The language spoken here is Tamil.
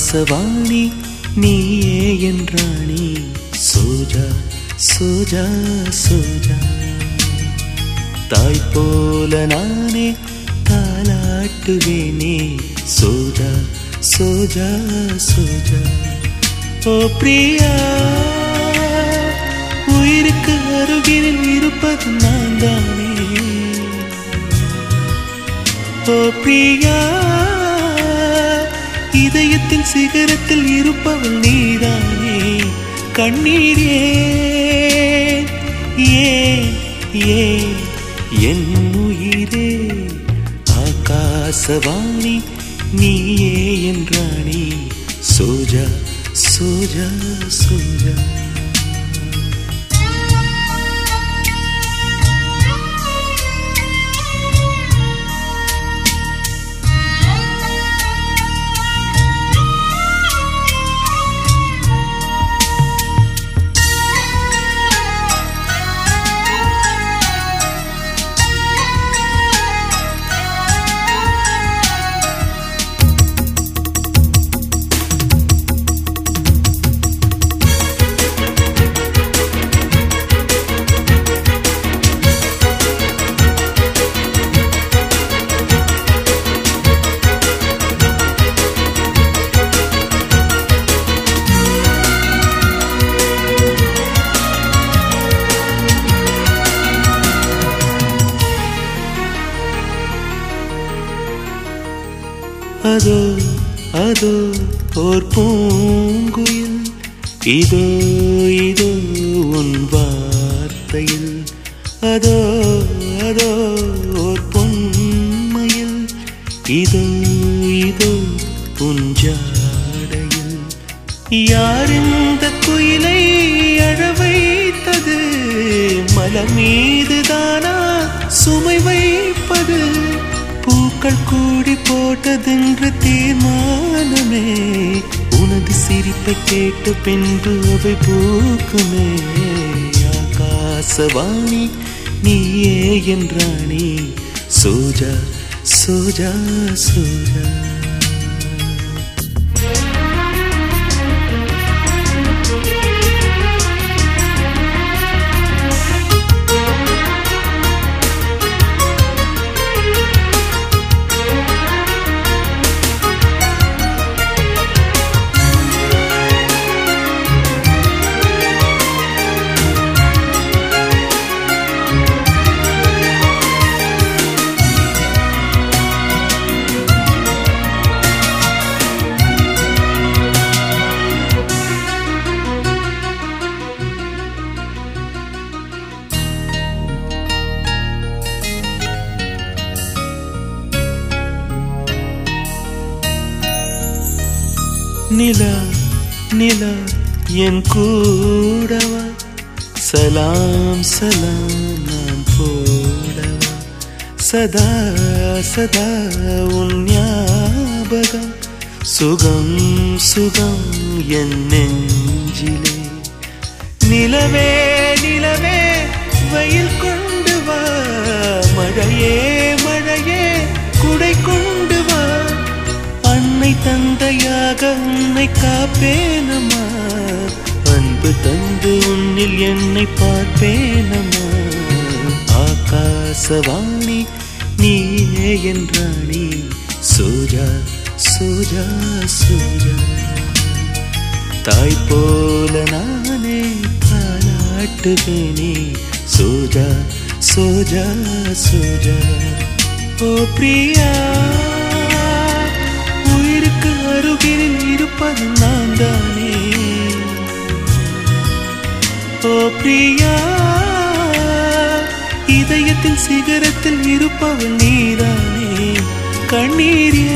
ஆகாசவாணி நீயே என்றாணி சோஜா சோஜா சோஜா. தாய் போல நானே தாலாட்டுவேனே சோஜா சோஜா சோஜா. ஓ பிரியா உயிருக்கு அருகில் இருப்பது நான் தானே ஓ பிரியா இதயத்தின் சிகரத்தில் இருப்பவள் நீதானே? கண்ணீரே ஏன் ஏன் என் உயிரே ஆகாசவாணி நீயே என்றாணி சோஜா சோஜா சோஜா அதோ அதோ ஓர் பூங்குயில். இதோ இதோ உன் வார்த்தையில். அதோ அதோ ஓர் பொன்மையில். இதோ இதோ உன் ஜாடையில். யார் இந்த குயிலை அழவைத்தது வைத்தது? மீதுதானா சுமை வைப்பது பூக்கள் கூடி போட்டதென்று தீர்மானமே. உனது சிரிப்பை கேட்டு பின்பு அவை பூக்குமே. ஆகாசவாணி நீயே என்றாணி சோஜா சோஜா சோஜா. நில நில என் கூடவா? சலாம் சலாம் நான் போடவா? சதா சதா உன் ஞாபகம். சுகம் சுகம் என் நெஞ்சிலே. நிலவே நிலவே வெயில் கொண்டு வா மழையே. தாய் தந்தையாக உன்னை காப்பேனம்மா. அன்பு தந்து உன்னில் என்னை பார்ப்பேனம்மா. ஆகாசவாணி நீயே என்றாணி சோஜா சோஜா சோஜா தாய் போல நானே பாராட்டுவேனே. சோஜா சோஜா சோஜா ஓ பிரியா. அருகில் இருப்பது நான் தானே. ஓ பிரியா இதயத்தின் சிகரத்தில் இருப்பவள் நீதானே கண்ணீரே